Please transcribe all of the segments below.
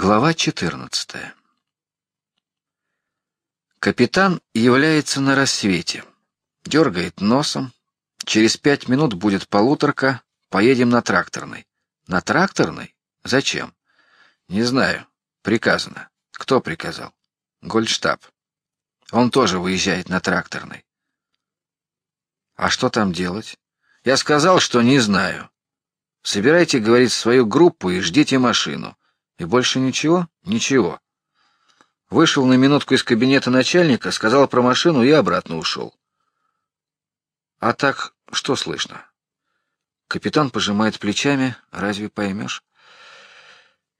Глава 14. Капитан является на рассвете, дергает носом. Через пять минут будет полуторка, поедем на тракторной. На тракторной? Зачем? Не знаю. Приказано. Кто приказал? Гольдштаб. Он тоже выезжает на тракторной. А что там делать? Я сказал, что не знаю. Собирайте, говорит, свою группу и ждите машину. И больше ничего? Ничего. Вышел на минутку из кабинета начальника, сказал про машину и обратно ушел. А так что слышно? Капитан пожимает плечами. Разве поймешь?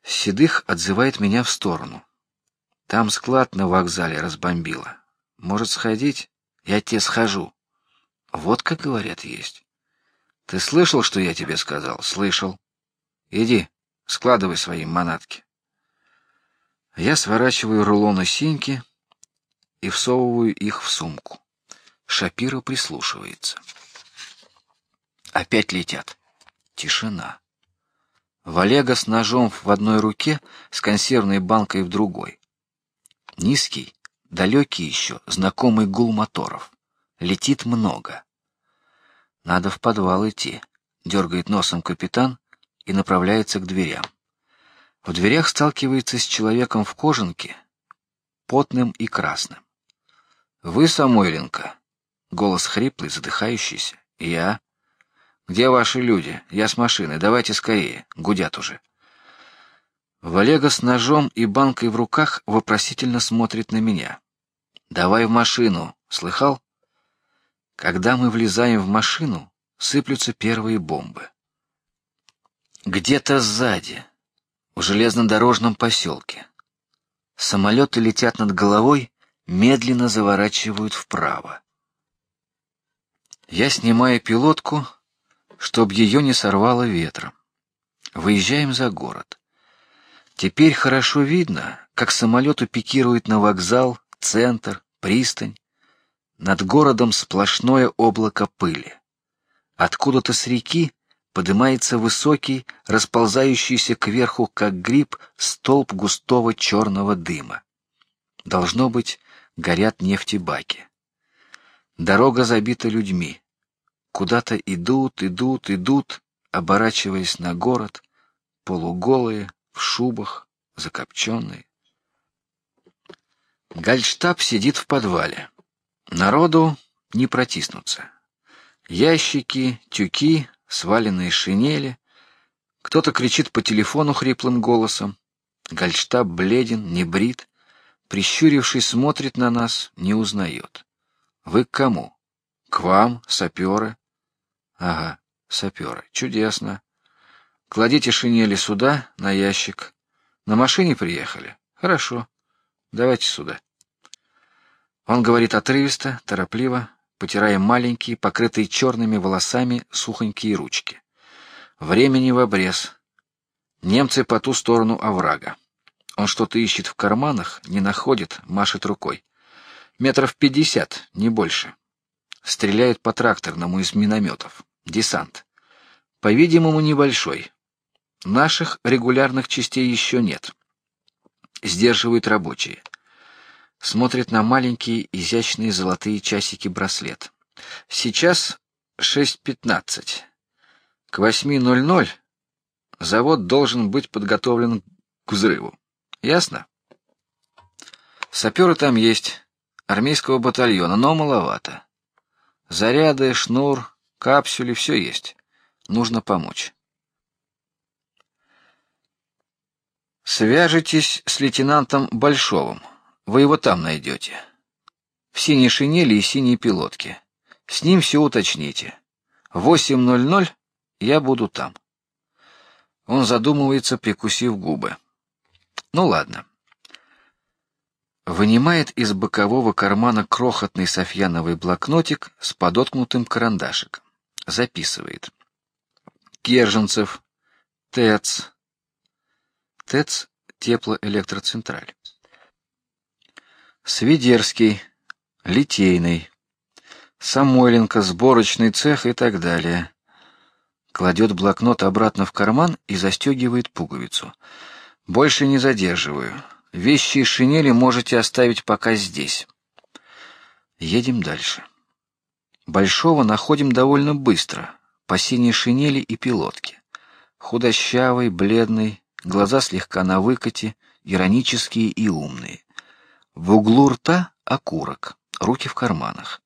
Седых отзывает меня в сторону. Там склад на вокзале разбомбило. Может сходить? Я тебе схожу. Вот как говорят есть. Ты слышал, что я тебе сказал? Слышал. Иди, складывай свои манатки. Я сворачиваю рулоны синьки и всовываю их в сумку. Шапира прислушивается. Опять летят. Тишина. Валега с ножом в одной руке, с консервной банкой в другой. Низкий, далекий еще, знакомый гул моторов. Летит много. Надо в подвал идти. Дергает носом капитан и направляется к дверям. В дверях сталкивается с человеком в кожанке, потным и красным. Вы Самойленко? Голос хриплый, задыхающийся. Я. Где ваши люди? Я с машины. Давайте скорее. Гудят уже. Валега с ножом и банкой в руках вопросительно смотрит на меня. Давай в машину. Слыхал? Когда мы влезаем в машину, сыплются первые бомбы. Где-то сзади, в железнодорожном поселке, самолеты летят над головой, медленно заворачивают вправо. Я снимаю пилотку, чтобы ее не сорвало ветром. Выезжаем за город. Теперь хорошо видно, как самолеты пикируют на вокзал, центр, пристань. Над городом сплошное облако пыли. Откуда-то с реки поднимается высокий, расползающийся кверху, как гриб, столб густого черного дыма. Должно быть, горят нефтебаки. Дорога забита людьми. Куда-то идут, идут, идут, оборачиваясь на город, полуголые, в шубах, закопченные. Гальштаб сидит в подвале. Народу не протиснуться. Ящики, тюки, сваленные шинели. Кто-то кричит по телефону хриплым голосом. Гальштаб бледен, не брит, прищурившись, смотрит на нас, не узнает. Вы к кому? К вам, саперы. Ага, саперы. Чудесно. Кладите шинели сюда, на ящик. На машине приехали. Хорошо. Давайте сюда. Он говорит отрывисто, торопливо, потирая маленькие, покрытые черными волосами сухонькие ручки. Времени в обрез. Немцы по ту сторону оврага. Он что-то ищет в карманах, не находит, машет рукой. Метров пятьдесят, не больше. Стреляет по тракторному из минометов. Десант. По-видимому, небольшой. Наших регулярных частей еще нет. Сдерживают рабочие смотрит на маленькие изящные золотые часики браслет. Сейчас шесть пятнадцать. К восьми ноль ноль завод должен быть подготовлен к взрыву. Ясно? Саперы там есть, армейского батальона, но маловато. Заряды, шнур, капсюли, все есть. Нужно помочь. Свяжитесь с лейтенантом Большовым. Вы его там найдете. В синей шинели и синей пилотке. С ним все уточните. Восемь ноль ноль я буду там. Он задумывается, прикусив губы. Ну ладно. Вынимает из бокового кармана крохотный софьяновый блокнотик с подоткнутым карандашиком. Записывает. Керженцев, ТЭЦ, ТЭЦ теплоэлектроцентраль. Свидерский, Литейный, Самойленко, сборочный цех и так далее. Кладет блокнот обратно в карман и застегивает пуговицу. Больше не задерживаю. Вещи и шинели можете оставить пока здесь. Едем дальше. Большого находим довольно быстро, по синей шинели и пилотке. Худощавый, бледный, глаза слегка на выкате, иронические и умные. В углу рта окурок, руки в карманах.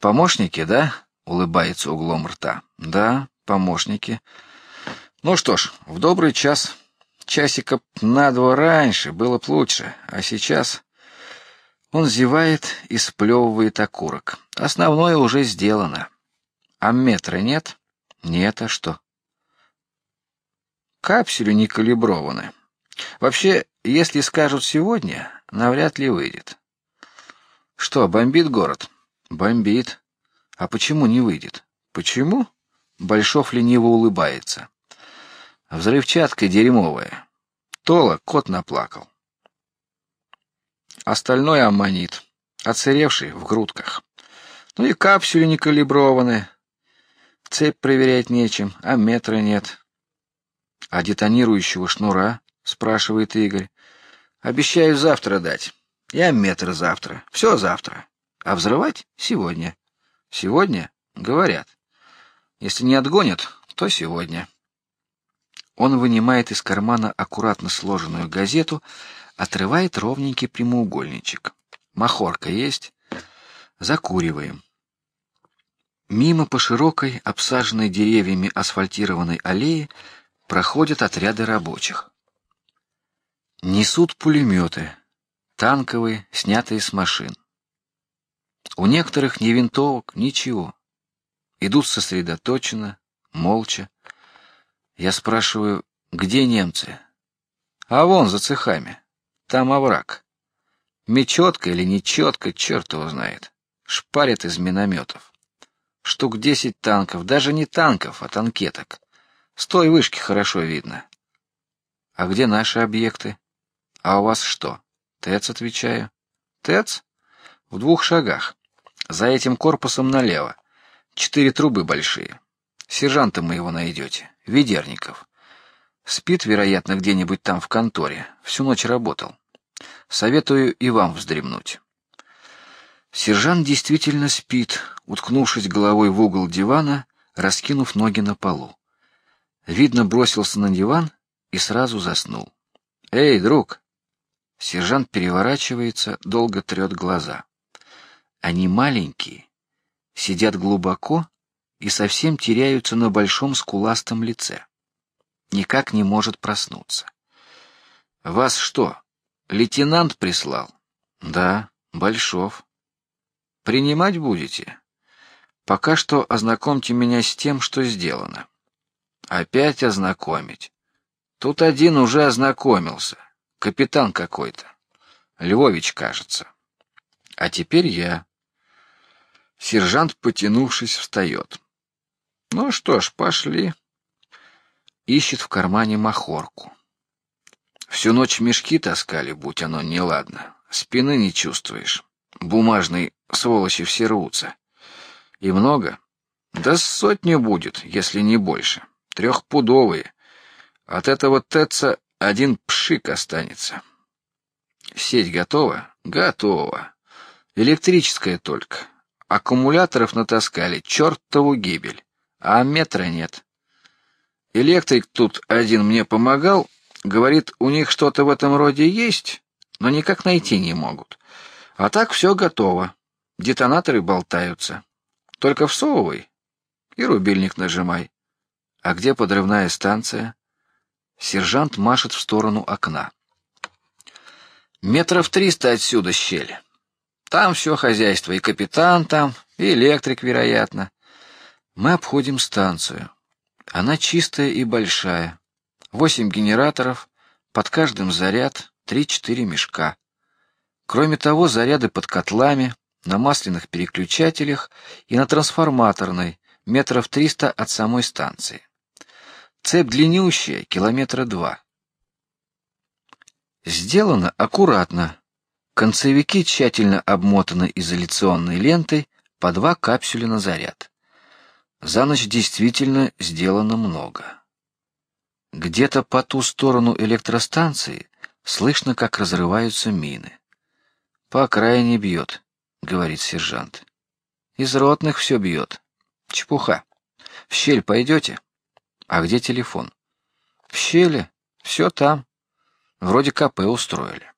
Помощники, да? Улыбается углом рта. Да, помощники. Ну что ж, в добрый час. Часика на два раньше было б лучше, а сейчас он зевает и сплевывает окурок. Основное уже сделано. А метра нет? Нет, а что? Капсюли не калиброваны. Вообще, если скажут сегодня, навряд ли выйдет. Что, бомбит город? Бомбит. А почему не выйдет? Почему? Большов лениво улыбается. Взрывчатка дерьмовая. Тола кот наплакал. Остальное аммонит, оцаревший в грудках. Ну и капсюли не калиброваны. Цепь проверять нечем, а метра нет. А детонирующего шнура, спрашивает Игорь. Обещаю завтра дать. Я метр завтра. Все завтра. А взрывать сегодня. Сегодня, говорят. Если не отгонят, то сегодня. Он вынимает из кармана аккуратно сложенную газету, отрывает ровненький прямоугольничек. Махорка есть? Закуриваем. Мимо по широкой, обсаженной деревьями асфальтированной аллее проходят отряды рабочих. Несут пулеметы, танковые, снятые с машин. У некоторых ни винтовок, ничего. Идут сосредоточенно, молча. Я спрашиваю, где немцы? А вон за цехами. Там овраг. Мечетка или нечетка, черт его знает. Шпарят из минометов. Штук десять танков, даже не танков, а танкеток. С той вышки хорошо видно. А где наши объекты? А у вас что? ТЭЦ, отвечаю. ТЭЦ? В двух шагах. За этим корпусом налево. Четыре трубы большие. Сержанта моего найдете. Ведерников. Спит, вероятно, где-нибудь там в конторе. Всю ночь работал. Советую и вам вздремнуть. Сержант действительно спит, уткнувшись головой в угол дивана, раскинув ноги на полу. Видно, бросился на диван и сразу заснул. Эй, друг! Сержант переворачивается, долго трет глаза. Они маленькие, сидят глубоко и совсем теряются на большом скуластом лице. Никак не может проснуться. Вас что, лейтенант прислал? Да, Большов. Принимать будете? Пока что ознакомьте меня с тем, что сделано. Опять ознакомить. Тут один уже ознакомился, капитан какой-то, Львович, кажется. А теперь я. Сержант, потянувшись, встает. Ну что ж, пошли. Ищет в кармане махорку. Всю ночь мешки таскали, будь оно неладно. Спины не чувствуешь. Бумажные сволочи все рвутся. И много? Да сотни будет, если не больше. Трехпудовые. От этого ТЭЦа один пшик останется. Сеть готова? Готова. Электрическая только. Аккумуляторов натаскали, чертову гибель, а метра нет. Электрик тут один мне помогал, говорит, у них что-то в этом роде есть, но никак найти не могут. А так все готово. Детонаторы болтаются. Только всовывай и рубильник нажимай. А где подрывная станция? Сержант машет в сторону окна. Метров триста отсюда щель. Там все хозяйство, и капитан там, и электрик, вероятно. Мы обходим станцию. Она чистая и большая. Восемь генераторов, под каждым заряд, три-четыре мешка. Кроме того, заряды под котлами, на масляных переключателях и на трансформаторной, метров триста от самой станции. Цепь длиннющая, километра два. Сделано аккуратно. Концевики тщательно обмотаны изоляционной лентой по два капсюля на заряд. За ночь действительно сделано много. Где-то по ту сторону электростанции слышно, как разрываются мины. По окраине бьет, говорит сержант. Из ротных все бьет. Чепуха. В щель пойдете? А где телефон? В щели. Все там. Вроде КП устроили.